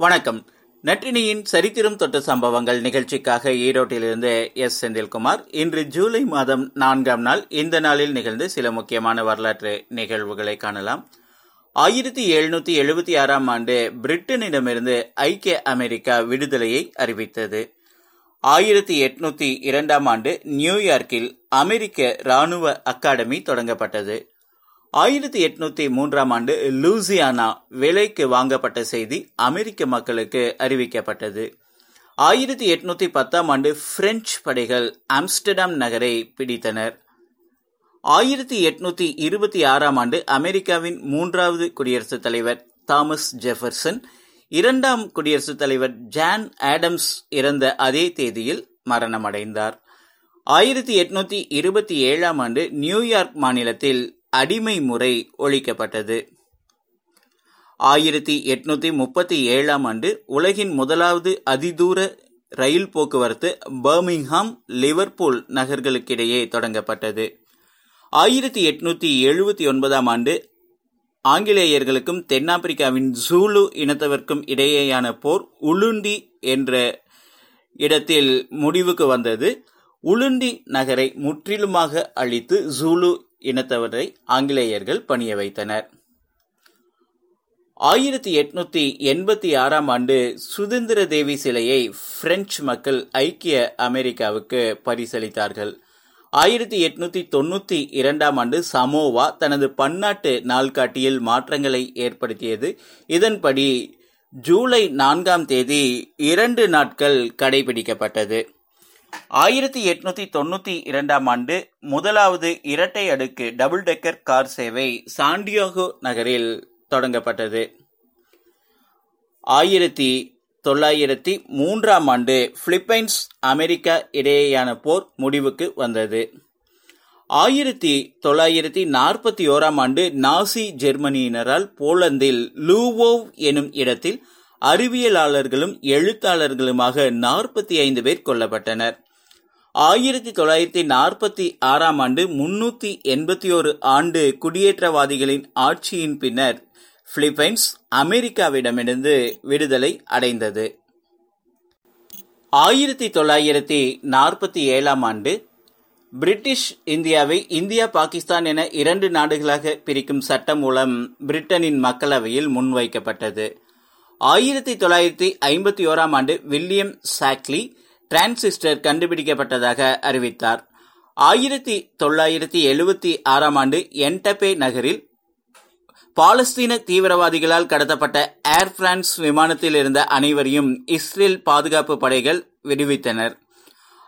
வணக்கம். நற்றினியின் சரித்திரம் தொட்ட சம்பவங்கள் நிகழ்ச்சிக்காக ஈரோட்டிலிருந்து எஸ். செந்தில்குமார். இன்று ஜூலை மாதம் நான்காம் நாள். இந்த நாளில் நிகழ்ந்து சில முக்கியமான வரலாற்று நிகழ்வுகளை காணலாம். ஆயிரத்தி எழுநூத்தி எழுபத்தி ஆறாம் ஆண்டு பிரிட்டனிடமிருந்து ஐக்கிய அமெரிக்கா விடுதலையை அறிவித்தது. ஆயிரத்தி எட்நூத்தி இரண்டாம் ஆண்டு நியூயார்க்கில் அமெரிக்க ராணுவ அகாடமி தொடங்கப்பட்டது. ஆயிரத்தி எட்நூத்தி மூன்றாம் ஆண்டு லூசியானா விலைக்கு வாங்கப்பட்ட செய்தி அமெரிக்க மக்களுக்கு அறிவிக்கப்பட்டது. ஆயிரத்தி எட்நூத்தி பத்தாம் ஆண்டு பிரெஞ்சு படைகள் ஆம்ஸ்டர்டாம் நகரை பிடித்தனர். ஆயிரத்தி எட்நூத்தி இருபத்தி ஆறாம் ஆண்டு அமெரிக்காவின் மூன்றாவது குடியரசுத் தலைவர் தாமஸ் ஜெஃபர்சன் இரண்டாம் குடியரசுத் தலைவர் ஜான் ஆடம்ஸ் இறந்த அதே தேதியில் மரணமடைந்தார். ஆயிரத்தி எட்நூத்தி இருபத்தி ஏழாம் ஆண்டு நியூயார்க் மாநிலத்தில் அடிமை முறை ஒழிக்கப்பட்டது. ஆயிரத்தி எட்நூத்தி முப்பத்தி ஏழாம் ஆண்டு உலகின் முதலாவது அதிதூர ரயில் போக்குவரத்து பர்மிங்ஹாம் லிவர்பூல் நகர்களுக்கிடையே தொடங்கப்பட்டது. ஆயிரத்தி எட்நூத்தி எழுபத்தி ஒன்பதாம் ஆண்டு ஆங்கிலேயர்களுக்கும் தென்னாப்பிரிக்காவின் ஜூலு இனத்தவர்க்கும் இடையேயான போர் உளுண்டி என்ற இடத்தில் முடிவுக்கு வந்தது. உளுண்டி நகரை முற்றிலுமாக அழித்து ஜூலு இனத்தவரை ஆங்கிலேயர்கள் பணிய வைத்தனர். ஆயிரத்தி எட்நூத்தி எண்பத்தி ஆறாம் ஆண்டு சுதந்திர தேவி சிலையை பிரெஞ்சு மக்கள் ஐக்கிய அமெரிக்காவுக்கு பரிசளித்தார்கள். ஆயிரத்தி எட்நூத்தி தொண்ணூத்தி இரண்டாம் ஆண்டு சமோவா தனது பன்னாட்டு நாள்காட்டியில் மாற்றங்களை ஏற்படுத்தியது. இதன்படி ஜூலை நான்காம் தேதி இரண்டு நாட்கள் கடைபிடிக்கப்பட்டது. ஆயிரத்தி எட்நூத்தி தொண்ணூத்தி இரண்டாம் ஆண்டு முதலாவது இரட்டை அடுக்கு டபுள் டெக்கர் கார் சேவை சாண்டியோகோ நகரில் தொடங்கப்பட்டது. ஆயிரத்தி தொள்ளாயிரத்தி மூன்றாம் ஆண்டு பிலிப்பைன்ஸ் அமெரிக்கா இடையேயான போர் முடிவுக்கு வந்தது. ஆயிரத்தி தொள்ளாயிரத்தி நாற்பத்தி ஓராம் ஆண்டு நாசி ஜெர்மனியினரால் போலந்தில் லூவோவ் எனும் இடத்தில் அறிவியலாளர்களும் எழுத்தாளர்களுமாக நாற்பத்தி ஐந்து பேர் கொல்லப்பட்டனர். ஆயிரத்தி தொள்ளாயிரத்தி நாற்பத்தி ஆறாம் ஆண்டு முன்னூத்தி எண்பத்தி ஒரு ஆண்டு குடியேற்றவாதிகளின் ஆட்சியின் பின்னர் பிலிப்பைன்ஸ் அமெரிக்காவிடமிருந்து விடுதலை அடைந்தது. ஆயிரத்தி தொள்ளாயிரத்தி நாற்பத்தி ஏழாம் ஆண்டு பிரிட்டிஷ் இந்தியாவை இந்தியா பாகிஸ்தான் என இரண்டு நாடுகளாக பிரிக்கும் சட்டம் மூலம் பிரிட்டனின் மக்களவையில் முன்வைக்கப்பட்டது. ஆயிரத்தி தொள்ளாயிரத்தி ஐம்பத்தி ஓராம் ஆண்டு வில்லியம் சாக்லி டிரான்சிஸ்டர் கண்டுபிடிக்கப்பட்டதாக அறிவித்தார். ஆயிரத்தி தொள்ளாயிரத்தி எழுபத்தி ஆறாம் ஆண்டு என்டபே நகரில் பாலஸ்தீன தீவிரவாதிகளால் கடத்தப்பட்ட ஏர் பிரான்ஸ் விமானத்தில் இருந்த அனைவரையும் இஸ்ரேல் பாதுகாப்பு படைகள் விடுவித்தனர்.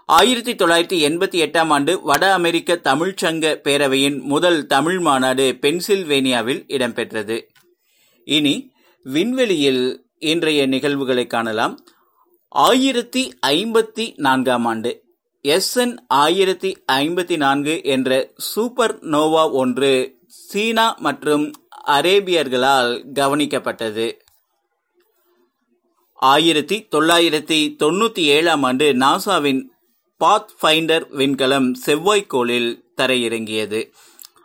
ஆயிரத்தி தொள்ளாயிரத்தி எண்பத்தி எட்டாம் ஆண்டு வட அமெரிக்க தமிழ்ச்சங்க பேரவையின் முதல் தமிழ் மாநாடு பென்சில்வேனியாவில் இடம்பெற்றது. இனி விண்வெளியில் இன்றைய நிகழ்வுகளை காணலாம். ஆயிரத்தி ஐம்பத்தி நான்காம் ஆண்டு எஸ்என் ஆயிரத்தி ஐம்பத்தி நான்கு என்ற சூப்பர் நோவா ஒன்று சீனா மற்றும் அரேபியர்களால் கவனிக்கப்பட்டது. ஆயிரத்தி தொள்ளாயிரத்தி தொண்ணூத்தி ஏழாம் ஆண்டு நாசாவின் பாத் ஃபைண்டர் விண்கலம் செவ்வாய்க்கோளில் தரையிறங்கியது.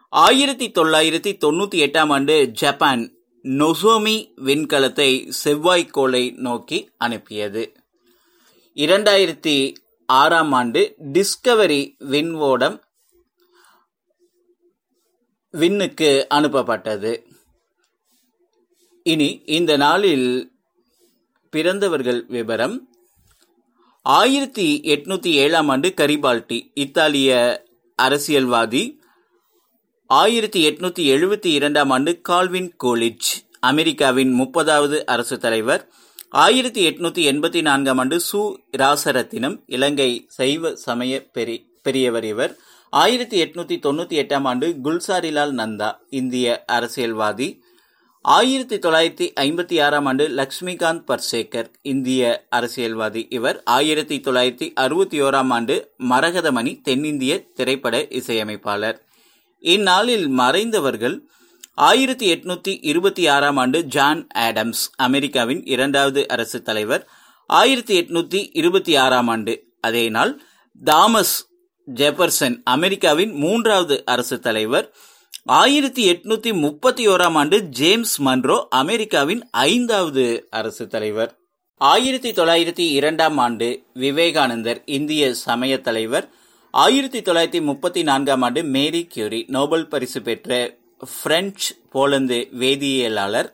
ஆயிரத்தி தொள்ளாயிரத்தி தொண்ணூத்தி எட்டாம் ஆண்டு ஜப்பான் நொசோமி விண்கலத்தை செவ்வாய்க்கோளை நோக்கி அனுப்பியது. இரண்டாயிரத்தி ஆறாம் ஆண்டு டிஸ்கவரி விண்வோடம் விண்ணுக்கு அனுப்பப்பட்டது. இனி இந்த நாளில் பிறந்தவர்கள் விவரம். ஆயிரத்தி எட்நூத்தி ஏழாம் ஆண்டு கரிபால்டி இத்தாலிய அரசியல்வாதி ஆயிரத்தி எட்நூத்தி எழுபத்தி இரண்டாம் ஆண்டு கால்வின் கோலிஜ் அமெரிக்காவின் முப்பதாவது அரசு தலைவர். ஆயிரத்தி எட்நூத்தி எண்பத்தி நான்காம் ஆண்டு சு ராசரத்தினம் இலங்கை சைவ சமய பெரி பெரியவர் இவர். ஆயிரத்தி எட்நூத்தி தொண்ணூத்தி எட்டாம் ஆண்டு குல்சாரிலால் நந்தா இந்திய அரசியல்வாதி. ஆயிரத்தி தொள்ளாயிரத்தி ஐம்பத்தி ஆறாம் ஆண்டு லக்ஷ்மிகாந்த் பர்சேகர் இந்திய அரசியல்வாதி இவர். ஆயிரத்தி தொள்ளாயிரத்தி அறுபத்தி ஓராம் ஆண்டு மரகதமணி தென்னிந்திய திரைப்பட இசையமைப்பாளர். இந்நாளில் மறைந்தவர்கள் ஆயிரத்தி எட்நூத்தி இருபத்தி ஆறாம் ஆண்டு ஜான் ஆடம்ஸ் அமெரிக்காவின் இரண்டாவது அரசு தலைவர். ஆயிரத்தி எட்நூத்தி இருபத்தி ஆறாம் ஆண்டு அதே நாள் தாமஸ் ஜெபர்சன் அமெரிக்காவின் மூன்றாவது அரசு தலைவர். ஆயிரத்தி எட்நூத்தி முப்பத்தி ஓராம் ஆண்டு ஜேம்ஸ் மன்ரோ அமெரிக்காவின் ஐந்தாவது அரசு தலைவர். ஆயிரத்தி தொள்ளாயிரத்தி இரண்டாம் ஆண்டு விவேகானந்தர் இந்திய சமய தலைவர். ஆயிரத்தி தொள்ளாயிரத்தி முப்பத்தி நான்காம் ஆண்டு மேரி கியூரி நோபல் பரிசு பெற்ற பிரெஞ்சு போலந்து வேதியியலாளர்.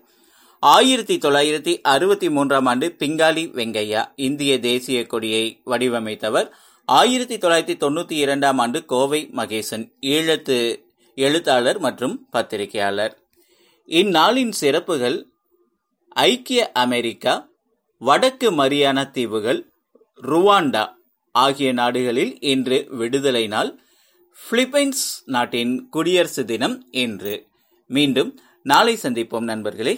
ஆயிரத்தி தொள்ளாயிரத்தி அறுபத்தி மூன்றாம் ஆண்டு பிங்காலி வெங்கையா இந்திய தேசிய கொடியை வடிவமைத்தவர். ஆயிரத்தி தொள்ளாயிரத்தி தொண்ணூற்றி இரண்டாம் ஆண்டு கோவை மகேசன் ஈழத்து எழுத்தாளர் மற்றும் பத்திரிகையாளர். இந்நாளின் சிறப்புகள் ஐக்கிய அமெரிக்கா வடக்கு மரியானா தீவுகள் ருவாண்டா ஆகிய நாடுகளில் இன்று விடுதலை நாள் பிலிப்பைன்ஸ் நாட்டின் குடியரசு தினம் இன்று மீண்டும் நாளை சந்திப்போம் நண்பர்களே.